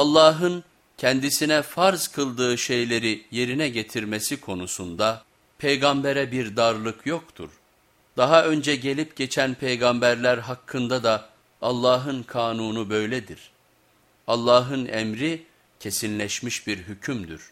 Allah'ın kendisine farz kıldığı şeyleri yerine getirmesi konusunda peygambere bir darlık yoktur. Daha önce gelip geçen peygamberler hakkında da Allah'ın kanunu böyledir. Allah'ın emri kesinleşmiş bir hükümdür.